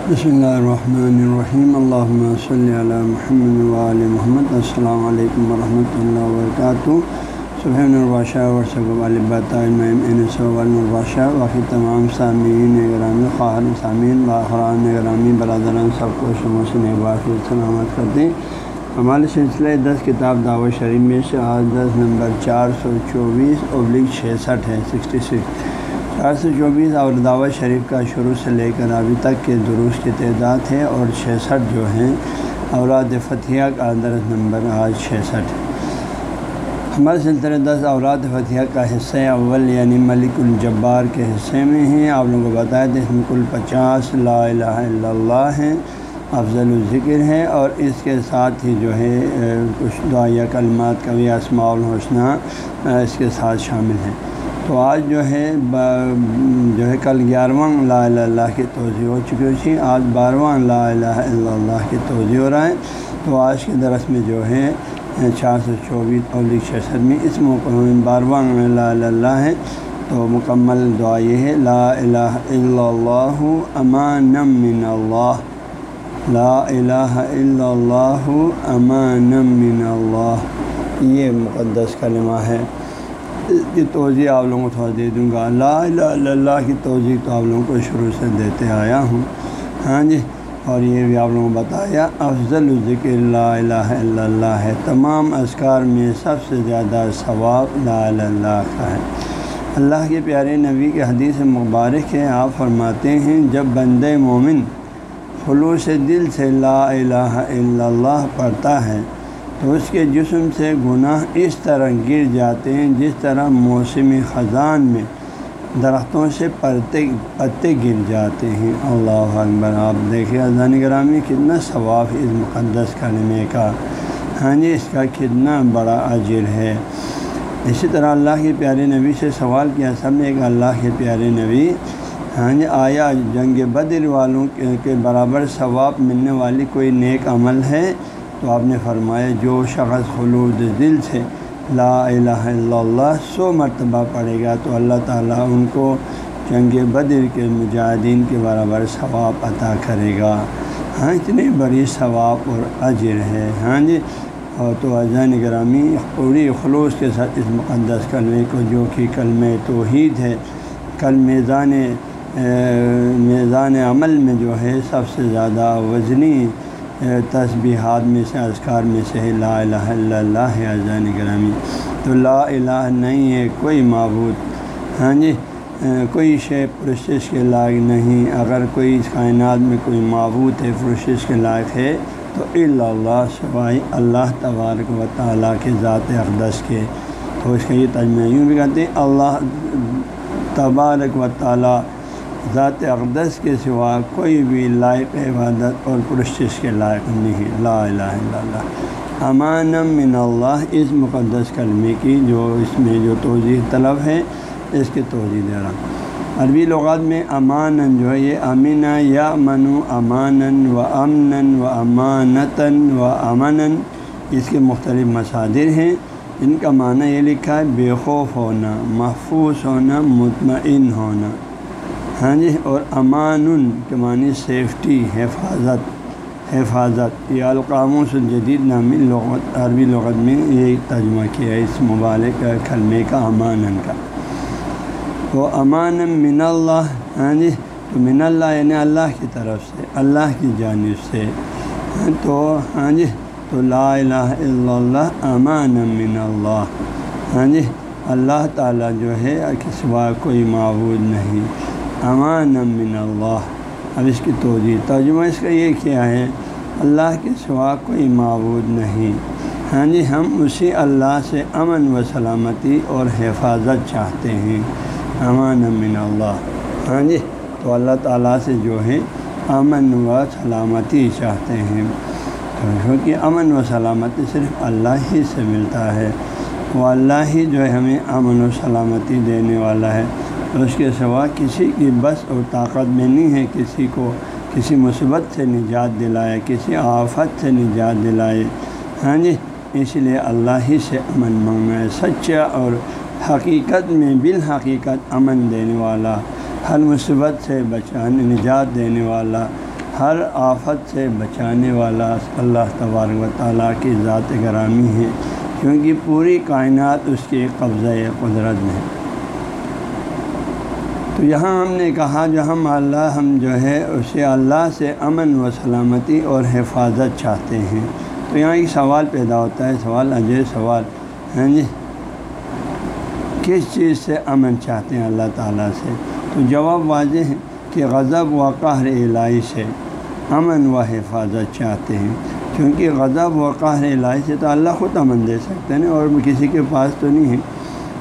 بسم اللہ الرحمن الرحیم اللہ صلی علی محمد علیہ محمد السلام علیکم ورحمۃ اللہ وبرکاتہ سبحان الباشہ ورثب الباشہ واقعی تمام سامعین گرامی خواہر سامعین باخران گرامی برادران سب کو شموسن باقی سلامت کرتے ہیں ہمارے سلسلے دس کتاب دعوت شریف میں سے آج دس نمبر چار سو چوبیس ابلک چھسٹھ ہے سکسٹی سکس چار سو چوبیس اور دعوت شریف کا شروع سے لے کر ابھی تک کے دروس کی تعداد ہے اور چھسٹھ جو ہیں، اوراد فتح کا درس نمبر آج چھسٹھ۔ ہمارے سلسلے دس اوراد فتح کا حصہ اول یعنی ملک الجبار کے حصے میں ہیں۔ آپ لوگوں کو بتایا تھے اس میں کل پچاس لا الہ الا اللہ ہیں، افضل الذکر ہے اور اس کے ساتھ ہی جو ہے کچھ دعائیہ، کلمات، کبھی اسماع الحسنہ اس کے ساتھ شامل ہیں۔ تو آج جو ہے جو ہے، کل گیارہواں لا الہ اللہ کی توضیع ہو چکی تھی۔ آج بارہواں لا الہ الا اللہ کی توضیع ہو رہا ہے۔ تو آج کے درس میں جو ہے، چار سو چوبیس اور چھسٹھ میں اس موقع میں بارہواں لا الہ اللہ ہے۔ تو مکمل دعا یہ ہے، لا الہ الا اللہ امان من اللہ۔ لا الہ الا اللہ امان من اللہ۔ یہ مقدس کلمہ ہے۔ کی توضیع آپ لوگوں کو تھوڑا دے دوں گا۔ لا الہ الا اللہ کی توضیع تو آپ لوگوں کو شروع سے دیتے آیا ہوں۔ ہاں جی اور یہ بھی آپ لوگوں کو بتایا، افضل ذکر لا الہ الا اللہ ہے۔ تمام اذکار میں سب سے زیادہ ثواب لا الہ اللہ کا ہے۔ اللہ کے پیارے نبی کے حدیث مبارک ہے، آپ فرماتے ہیں، جب بند مومن خلوص دل سے لا الہ الا اللہ پڑھتا ہے تو اس کے جسم سے گناہ اس طرح گر جاتے ہیں جس طرح موسمی خزان میں درختوں سے پرتے پتے گر جاتے ہیں۔ اللہ اکبر۔ آپ دیکھیں اذان گرامی کتنا ثواب اس مقدس کلمے کا۔ ہاں جی اس کا کتنا بڑا اجر ہے۔ اسی طرح اللہ کے پیارے نبی سے سوال کیا، سب نے ایک اللہ کے پیارے نبی ہاں جی آیا جنگ بدر والوں کے برابر ثواب ملنے والی کوئی نیک عمل ہے؟ تو آپ نے فرمایا، جو شخص خلود دل سے لا الہ الا اللہ سو مرتبہ پڑھے گا تو اللہ تعالیٰ ان کو جنگ بدر کے مجاہدین کے برابر ثواب عطا کرے گا۔ ہاں اتنی بڑی ثواب اور اجر ہے ہاں جی۔ اور تو اذان گرامی پوری خلوص کے ساتھ اس مقدس کلمے کو، جو کہ کلم توحید ہے کل میزان میزان عمل میں جو ہے، سب سے زیادہ وزنی تسبیحات میں سے، اذکار میں سے لا الہ الا اللہ ہے اذان گرامی۔ تو لا الہ نہیں ہے، کوئی معبود۔ ہاں جی کوئی شے پرشش کے لائق نہیں۔ اگر کوئی اس کائنات میں کوئی معبود ہے پرشش کے لائق ہے، تو اللہ سوائی اللہ تبارک و تعالیٰ کے ذات اقدس کے۔ تو اس کا یہ تجمہ یوں بھی کہتے ہیں، اللہ تبارک و تعالیٰ ذات اقدس کے سوا کوئی بھی لائق عبادت اور پرشش کے لائق نہیں۔ لا الہ الا اللہ۔ امان من اللہ، اس مقدس کلمے کی جو اس میں جو توضیح طلب ہے، اس کی توضیح دے رہا عربی لغات میں امان جو ہے، یہ امینہ یا منو امان و امن و امانتاً و امن اس کے مختلف مصادر ہیں۔ ان کا معنی یہ لکھا ہے، بے خوف ہونا، محفوظ ہونا، مطمئن ہونا۔ ہاں جی اور امان کے معنی سیفٹی حفاظت حفاظت، یہ القاموس الجدید نامی لغت، عربی لغت میں یہ ترجمہ کیا ہے اس مبالک کلمے کا امان کا۔ وہ امان من اللہ ہاں جی تو من اللہ یعنی اللہ کی طرف سے، اللہ کی جانب سے۔ تو ہاں جی تو لا الہ الا اللہ امان من اللہ۔ ہاں جی اللہ تعالیٰ جو ہے سوا کوئی معبود نہیں۔ امان من اللہ۔ اب اس کی توجہ ترجمہ اس کا یہ کیا ہے، اللہ کے سوا کوئی معبود نہیں۔ ہاں جی ہم اسی اللہ سے امن و سلامتی اور حفاظت چاہتے ہیں۔ امان من اللہ۔ ہاں جی تو اللہ تعالیٰ سے جو ہے امن و سلامتی چاہتے ہیں۔ تو کیونکہ امن و سلامتی صرف اللہ ہی سے ملتا ہے، وہ اللہ ہی جو ہے ہمیں امن و سلامتی دینے والا ہے۔ اس کے سوا کسی کی بس اور طاقت میں نہیں ہے، کسی کو کسی مثبت سے نجات دلائے، کسی آفت سے نجات دلائے۔ ہاں جی اس لیے اللہ ہی سے امن مانگنا ہے سچا اور حقیقت میں بالحقیقت امن دینے والا، ہر مثبت سے بچانے نجات دینے والا، ہر آفت سے بچانے والا اللہ تبارک و تعالیٰ کی ذات گرامی ہے، کیونکہ پوری کائنات اس کے قبضہ قدرت میں ہے۔ تو یہاں ہم نے کہا، جو ہم اللہ، ہم جو ہے، اسے اللہ سے امن و سلامتی اور حفاظت چاہتے ہیں۔ تو یہاں ایک سوال پیدا ہوتا ہے، سوال اجے سوال ہاں جی۔ کس چیز سے امن چاہتے ہیں اللہ تعالیٰ سے؟ تو جواب واضح ہے کہ غضب و قہر الہی سے امن و حفاظت چاہتے ہیں۔ کیونکہ غضب و قہر الہی سے تو اللہ خود امن دے سکتے ہیں اور کسی کے پاس تو نہیں ہے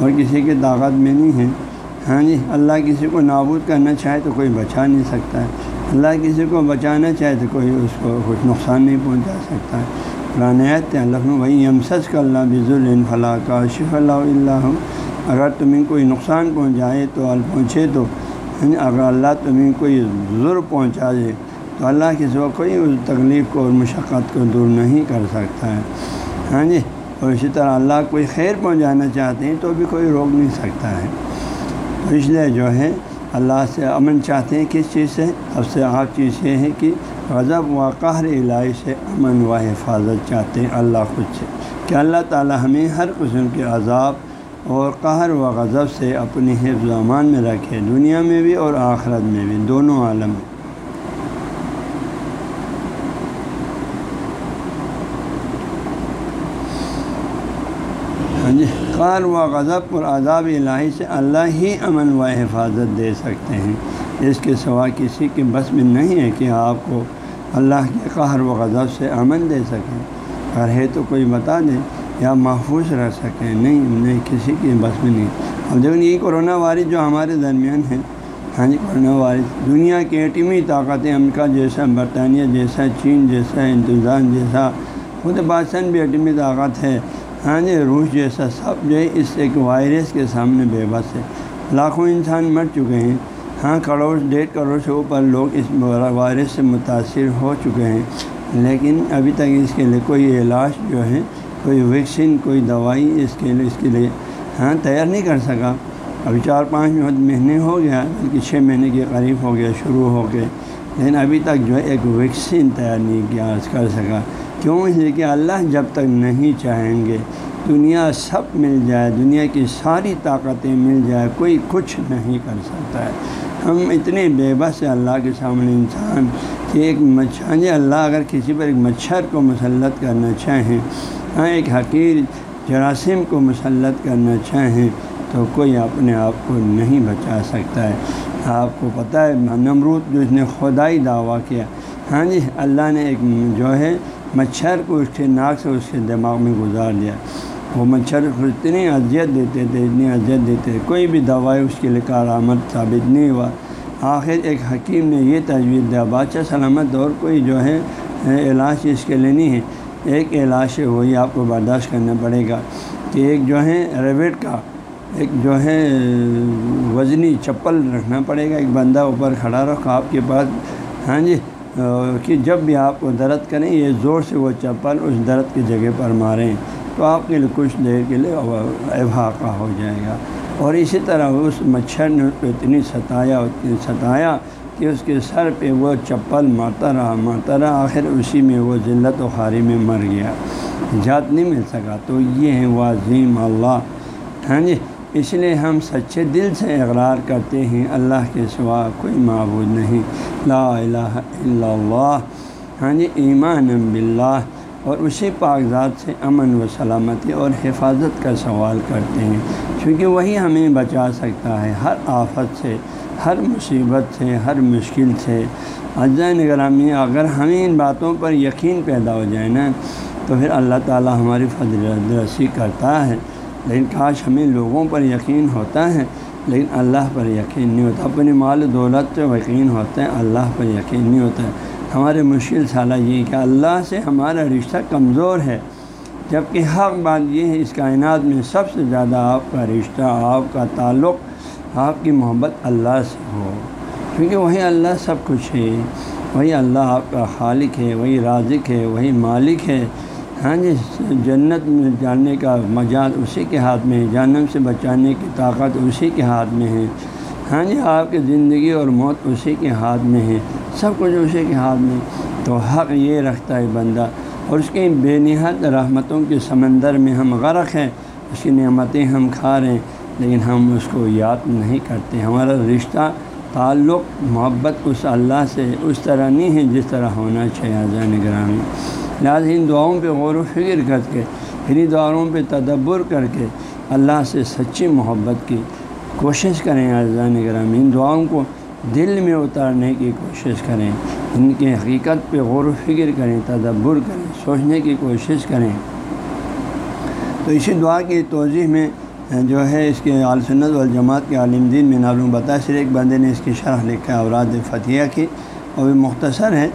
اور کسی کے طاقت میں نہیں ہے۔ ہاں جی اللہ کسی کو نابود کرنا چاہے تو کوئی بچا نہیں سکتا ہے۔ اللہ کسی کو بچانا چاہے تو کوئی اس کو کچھ نقصان نہیں پہنچا سکتا ہے۔ پرانیت اللہ وہی یمسس کا اللہ بز الفلاح کا شف اللہ اللہ اگر تمہیں کوئی نقصان پہنچائے تو ال پہنچے تو۔ ہاں جی، اگر اللہ تمہیں کوئی ضرور پہنچا دے تو اللہ کسی کو کوئی اس تکلیف کو اور مشقت کو دور نہیں کر سکتا ہے۔ ہاں جی اور اسی طرح اللہ کوئی خیر پہنچانا چاہتے ہیں تو بھی کوئی روک نہیں سکتا ہے۔ پچھلے اس لیے جو ہے اللہ سے امن چاہتے ہیں کس چیز سے؟ سب سے آپ چیز یہ ہے کہ غضب و قہر الہی سے امن و حفاظت چاہتے ہیں اللہ خود سے۔ کہ اللہ تعالی ہمیں ہر قسم کے عذاب اور قہر و غضب سے اپنی حفظ و امان میں رکھے، دنیا میں بھی اور آخرت میں بھی، دونوں عالم میں۔ جی قار و غضب اور عذاب الہی سے اللہ ہی امن و حفاظت دے سکتے ہیں۔ اس کے سوا کسی کے بس میں نہیں ہے کہ آپ کو اللہ کے قہر و غضب سے امن دے سکیں۔ اگر ہے تو کوئی بتا دیں یا محفوظ رہ سکیں۔ نہیں نہیں، کسی کے بس میں نہیں۔ اب دیکھیں یہ کرونا وائرس جو ہمارے درمیان ہے۔ ہاں جی کرونا وائرس۔ دنیا کی ایٹمی طاقتیں امریکہ جیسا برطانیہ جیسا چین جیسا انتظام جیسا۔ خود پاکستان بھی ایٹمی طاقت ہے۔ ہاں جی روس جیسا سب جو ہے اس ایک وائرس کے سامنے بے بس ہے۔ لاکھوں انسان مر چکے ہیں۔ ہاں کروڑ، ڈیڑھ کروڑ سے اوپر لوگ اس وائرس سے متاثر ہو چکے ہیں۔ لیکن ابھی تک اس کے لیے کوئی علاج جو ہے، کوئی ویکسین، کوئی دوائی اس کے لیے، اس کے لیے ہاں تیار نہیں کر سکا۔ ابھی چار پانچ مہینے ہو گیا، بلکہ چھ مہینے کے قریب ہو گیا، شروع ہو کے لیکن ابھی تک جو ہے، ایک ویکسین تیار نہیں کیا کر سکا۔ کیوں اس لیے کہ اللہ جب تک نہیں چاہیں گے، دنیا سب مل جائے، دنیا کی ساری طاقتیں مل جائے، کوئی کچھ نہیں کر سکتا ہے۔ ہم اتنے بے بس اللہ کے سامنے انسان کہ ایک مچھر ہاں جی اللہ اگر کسی پر ایک مچھر کو مسلط کرنا چاہیں ہاں ایک حقیر جراثیم کو مسلط کرنا چاہیں تو کوئی اپنے آپ کو نہیں بچا سکتا ہے۔ آپ کو پتہ ہے، نمرود جو اس نے خدائی دعویٰ کیا ہاں جی اللہ نے ایک جو ہے مچھر کو اس کے ناک سے اس کے دماغ میں گزار دیا۔ وہ مچھر کو اتنی اذیت دیتے تھے، اتنی اذیت دیتے تھے۔ کوئی بھی دوائی اس کے لیے کارآمد ثابت نہیں ہوا۔ آخر ایک حکیم نے یہ تجویز دیا، بادشاہ سلامت اور کوئی جو ہے، علاج اس کے لیے نہیں ہے۔ ایک علاج ہے وہی آپ کو برداشت کرنا پڑے گا کہ ایک جو ہے، ریویٹ کا ایک جو ہے، وزنی چپل رکھنا پڑے گا۔ ایک بندہ اوپر کھڑا رکھو، آپ کے پاس۔ ہاں جی کہ جب بھی آپ کو درد کریں، یہ زور سے وہ چپل اس درد کی جگہ پر ماریں تو آپ کے لیے کچھ دیر کے لیے احاقہ ہو جائے گا۔ اور اسی طرح اس مچھر نے اس کو اتنی ستایا اتنی ستایا کہ اس کے سر پہ وہ چپل مارتا رہا مارتا رہا، آخر اسی میں وہ ذلت و خاری میں مر گیا، جات نہیں مل سکا۔ تو یہ ہے وہ عظیم اللہ۔ ہاں جی؟ اس لیے ہم سچے دل سے اقرار کرتے ہیں، اللہ کے سوا کوئی معبود نہیں۔ لا الہ الا اللہ ہاں جی ایمان باللہ۔ اور اسی کاغذات سے امن و سلامتی اور حفاظت کا سوال کرتے ہیں۔ کیونکہ وہی ہمیں بچا سکتا ہے، ہر آفت سے، ہر مصیبت سے، ہر مشکل سے۔ اجزائے نگرامی، اگر ہمیں ان باتوں پر یقین پیدا ہو جائے نا، تو پھر اللہ تعالیٰ ہماری فضل رسی کرتا ہے۔ لیکن کاش ہمیں لوگوں پر یقین ہوتا ہے، لیکن اللہ پر یقین نہیں ہوتا۔ اپنی مال دولت پہ یقین ہوتا ہے، اللہ پر یقین نہیں ہوتا۔ ہے ہمارے مشکل سالہ یہ کہ اللہ سے ہمارا رشتہ کمزور ہے۔ جبکہ حق بات یہ ہے، اس کائنات میں سب سے زیادہ آپ کا رشتہ، آپ کا تعلق، آپ کی محبت اللہ سے ہو۔ کیونکہ وہی اللہ سب کچھ ہے، وہی اللہ آپ کا خالق ہے، وہی رازق ہے، وہی مالک ہے۔ ہاں جی جنت میں جاننے کا مجال اسی کے ہاتھ میں ہے، جہنم سے بچانے کی طاقت اسی کے ہاتھ میں ہے۔ ہاں جی آپ کی زندگی اور موت اسی کے ہاتھ میں ہے، سب کچھ اسی کے ہاتھ میں۔ تو حق یہ رکھتا ہے بندہ، اور اس کی بے نہایت رحمتوں کے سمندر میں ہم غرق ہیں، اس کی نعمتیں ہم کھا رہے ہیں، لیکن ہم اس کو یاد نہیں کرتے۔ ہمارا رشتہ، تعلق، محبت اس اللہ سے اس طرح نہیں ہے جس طرح ہونا چاہیے۔ اذان گرامی۔ لہٰذا ان دعاؤں پہ غور و فکر کر کے انہیں دعاؤں پہ تدبر کر کے اللہ سے سچی محبت کی کوشش کریں اذان گرامی ان دعاؤں کو دل میں اتارنے کی کوشش کریں، ان کی حقیقت پہ غور و فکر کریں، تدبر کریں، سوچنے کی کوشش کریں۔ تو اسی دعا کی توضیح میں، جو ہے اس کے عالسنت والجماعت کے عالم دین میں نالوں بتا سر ایک بندے نے اس کی شرح لکھا اوراد فتح کی، اور وہ مختصر ہے۔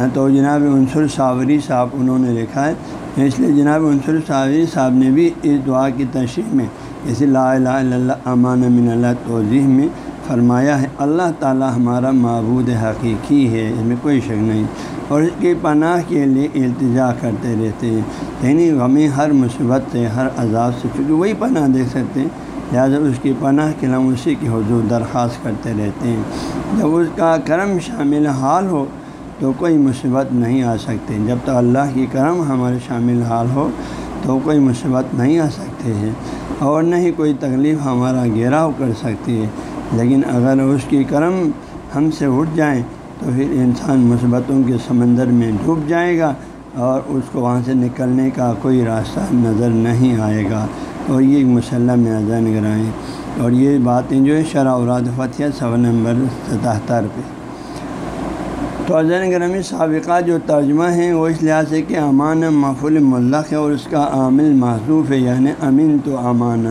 ہاں، تو جناب عنصر صاوری صاحب انہوں نے لکھا ہے۔ اس لیے جناب عنصر صاوری صاحب نے بھی اس دعا کی تشریح میں اسی لا الہ الا اللہ، امان من اللہ، توضیح میں فرمایا ہے، اللہ تعالی ہمارا معبود حقیقی ہے، اس میں کوئی شک نہیں۔ اور اس کی پناہ کے لیے التجا کرتے رہتے ہیں۔ یعنی غمی ہر مصیبت سے، ہر عذاب سے چونکہ وہی پناہ دیکھ سکتے ہیں۔ لہٰذا اس کی پناہ کے ہم اسی کی حضور درخواست کرتے رہتے ہیں۔ جب اس کا کرم شامل حال ہو تو کوئی مصیبت نہیں آ سکتے جب تک اللہ کی کرم ہمارے شامل حال ہو، تو کوئی مصیبت نہیں آ سکتے ہیں اور نہ ہی کوئی تکلیف ہمارا گھیراؤ کر سکتی ہے۔ لیکن اگر اس کی کرم ہم سے اٹھ جائیں تو پھر انسان مثبتوں کے سمندر میں ڈوب جائے گا اور اس کو وہاں سے نکلنے کا کوئی راستہ نظر نہیں آئے گا۔ اور یہ ایک مسلح میں اذان گرائیں اور یہ باتیں جو ہے شرح اوراد فتح سوا نمبر ستہتر پہ۔ تو اذان گرامی سابقہ جو ترجمہ ہیں وہ اس لحاظ سے کہ امان محفول ملق ہے اور اس کا عامل محضوف ہے یعنی امین تو امان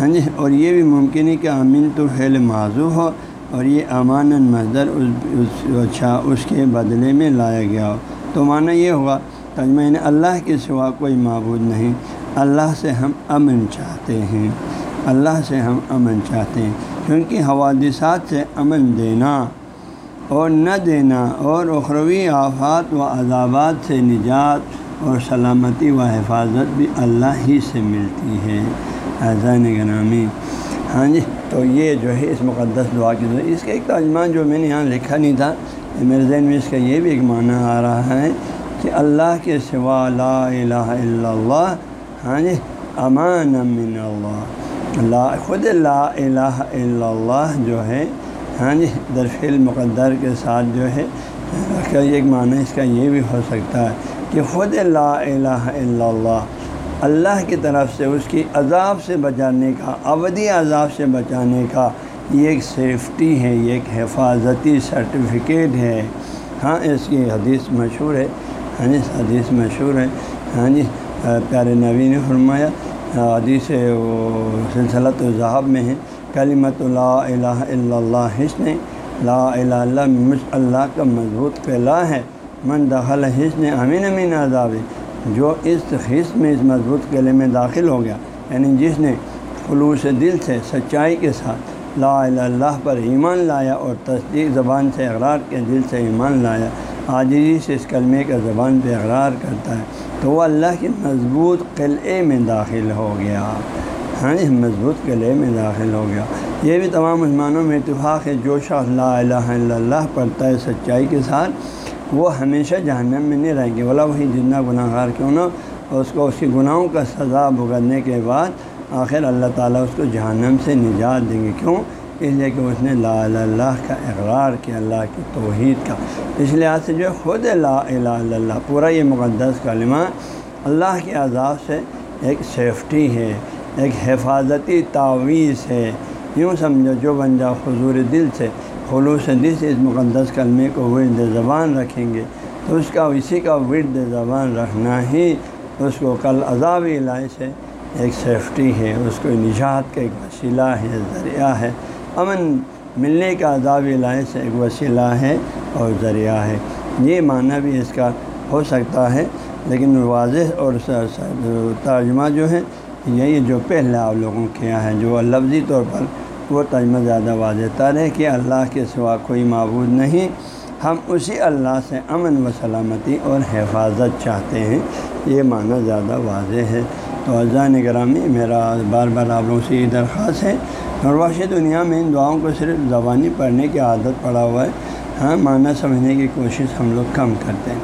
ہاں جی اور یہ بھی ممکن ہے کہ امین تو فعل معذوف ہو اور یہ امان مظر اس اچھا اس کے بدلے میں لایا گیا ہو۔ تو معنی یہ ہوا تجمہ یعنی اللہ کے سوا کوئی معبود نہیں۔ اللہ سے ہم امن چاہتے ہیں۔ اللہ سے ہم امن چاہتے ہیں۔ کیونکہ حوادثات سے امن دینا۔ اور نہ دینا اور اخروی آفات و عذابات سے نجات اور سلامتی و حفاظت بھی اللہ ہی سے ملتی ہے۔ اذان گرامی ہاں جی تو یہ جو ہے اس مقدس دعا کی دعا۔ اس کا ایک ترجمہ جو میں نے یہاں لکھا نہیں تھا میرے ذہن میں اس کا یہ بھی ایک معنی آ رہا ہے کہ اللہ کے سوا لا الہ الا اللہ ہاں جی امان من اللہ۔ لا، خود لا الہ الا اللہ جو ہے ہاں جی درفیل مقدر کے ساتھ جو ہے اس کا ایک معنی اس کا یہ بھی ہو سکتا ہے کہ خود لا الہ الا اللہ اللہ کی طرف سے اس کی عذاب سے بچانے کا، ابدی عذاب سے بچانے کا یہ ایک سیفٹی ہے، یہ ایک حفاظتی سرٹیفکیٹ ہے۔ ہاں اس کی حدیث مشہور ہے۔ ہاں جی حدیث مشہور ہے۔ ہاں جی پیارے نبی نے فرمایا، حدیث وہ سلسلت ذہب میں ہے۔ کلیمت لا الہ الا اللہ حسن لا الہ اللہ مجھ اللہ کا مضبوط پہلا ہے۔ من دخل حسن امین امین عذاب، جو اس حص میں اس مضبوط قلعے میں داخل ہو گیا۔ یعنی جس نے خلوص دل سے سچائی کے ساتھ لا الہ اللہ پر ایمان لایا اور تصدیق زبان سے اقرار کے دل سے ایمان لایا آجی سے اس کلمے کا زبان پہ اقرار کرتا ہے۔ تو وہ اللہ کے مضبوط قلعے میں داخل ہو گیا۔ ہاں جی مضبوط قلعے میں داخل ہو گیا۔ یہ بھی تمام مسلمانوں میں اتفاق ہے، جو شخص لا الہ الا اللہ پڑھتا ہے سچائی کے ساتھ، وہ ہمیشہ جہنم میں نہیں رہیں گے۔ بولا وہی جتنا گناہ گار کیوں نہ اس کو اس کے گناہوں کا سزا بھگتنے کے بعد آخر اللہ تعالیٰ اس کو جہنم سے نجات دیں گے۔ کیوں؟ اس لیے کہ اس نے لا اللہ کا اقرار کیا، اللہ کی توحید کا۔ اس لحاظ سے جو خود لا الہ الا اللہ، پورا یہ مقدس کلمہ اللہ کے عذاب سے ایک سیفٹی ہے۔ ایک حفاظتی تعویذ ہے۔ یوں سمجھو جو بن جاؤ حضور دل سے خلوص دل سے اس مقدس کلمے کو ورد زبان رکھیں گے، تو اس کا اسی کا ورد زبان رکھنا ہی اس کو کل عذاب الہی سے ایک سیفٹی ہے۔ اس کو نجات کا ایک وسیلہ ہے، ذریعہ ہے۔ امن، ملنے کا عذاب الہی سے ایک وسیلہ ہے اور ذریعہ ہے۔ یہ معنی بھی اس کا ہو سکتا ہے، لیکن واضح اور ترجمہ جو ہے یہی جو پہلے آپ لوگوں کیا ہے، جو لفظی طور پر وہ تجمہ زیادہ واضح تر ہے کہ اللہ کے سوا کوئی معبود نہیں۔ ہم اسی اللہ سے امن و سلامتی اور حفاظت چاہتے ہیں۔ یہ معنی زیادہ واضح ہے۔ تو اذان گرامی میرا بار بار آپ لوگوں سے یہ درخواست ہے۔ اور وحش دنیا میں ان دعاؤں کو صرف زبانی پڑھنے کی عادت پڑا ہوا ہے۔ ہاں معنی سمجھنے کی کوشش ہم لوگ کم کرتے ہیں۔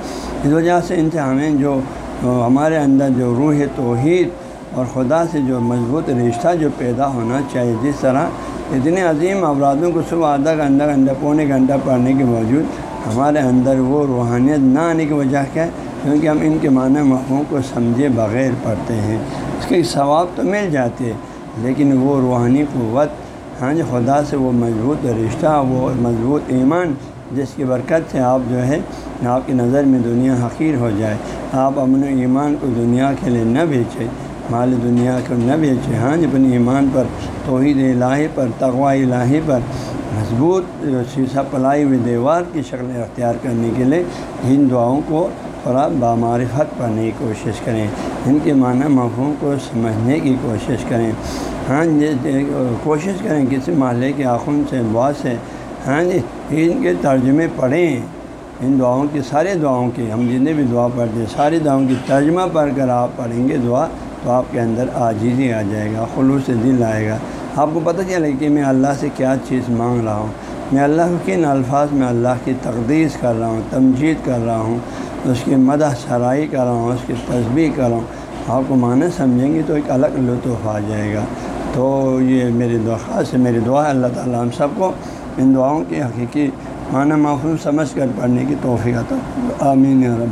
اس وجہ سے ان سے ہمیں جو ہمارے اندر جو روح توحید اور خدا سے جو مضبوط رشتہ جو پیدا ہونا چاہیے، جس طرح اتنے عظیم افرادوں کو صبح آدھا گھنٹہ گھنٹہ، پونے گھنٹہ پڑھنے کے باوجود ہمارے اندر وہ روحانیت نہ آنے کی وجہ کیا؟ ہے کیونکہ ہم ان کے معنی مفہوم کو سمجھے بغیر پڑھتے ہیں۔ اس کے ثواب تو مل جاتے ہیں، لیکن وہ روحانی قوت ہاں جی خدا سے وہ مضبوط رشتہ، وہ مضبوط ایمان، جس کی برکت سے آپ جو ہے، آپ کی نظر میں دنیا حقیر ہو جائے۔ آپ امن ایمان کو دنیا کے لیے نہ بیچیں مال دنیا کو نہ بیچیں ہاں اپنے ایمان پر، توحید الہی پر تغوا الہی پر مضبوط شیشہ پلائی ہوئی دیوار کی شکل اختیار کرنے کے لیے ان دعاؤں کو تھوڑا بامعرفت پڑھنے کی کوشش کریں۔ ان کے معنی مفہوم کو سمجھنے کی کوشش کریں۔ ہاں جی کوشش کریں کسی محلے کے آخن سے بہت سے۔ ہاں جی ان کے ترجمے پڑھیں۔ ان دعاؤں کی، سارے دعاؤں کی، ہم جتنے بھی دعا پڑھتے ہیں ساری دعاؤں کی ترجمہ پڑھ کر آپ پڑھیں گے، دعا تو آپ کے اندر آجیزی آ جائے گا، خلوص دل آئے گا۔ آپ کو پتہ چلے کہ میں اللہ سے کیا چیز مانگ رہا ہوں۔ میں اللہ کو کن الفاظ میں اللہ کی تقدیس کر رہا ہوں، تمجید کر رہا ہوں، اس کی مدح سرائی کر رہا ہوں، اس کی تصویر کر رہا ہوں۔ آپ کو معنی سمجھیں گے تو ایک الگ لطف آ جائے گا۔ تو یہ میری درخواست ہے میری دعا ہے اللہ تعالیٰ ہم سب کو ان دعاؤں کی حقیقی معنی معفوم سمجھ کر پڑھنے کی توفیق آمین رب۔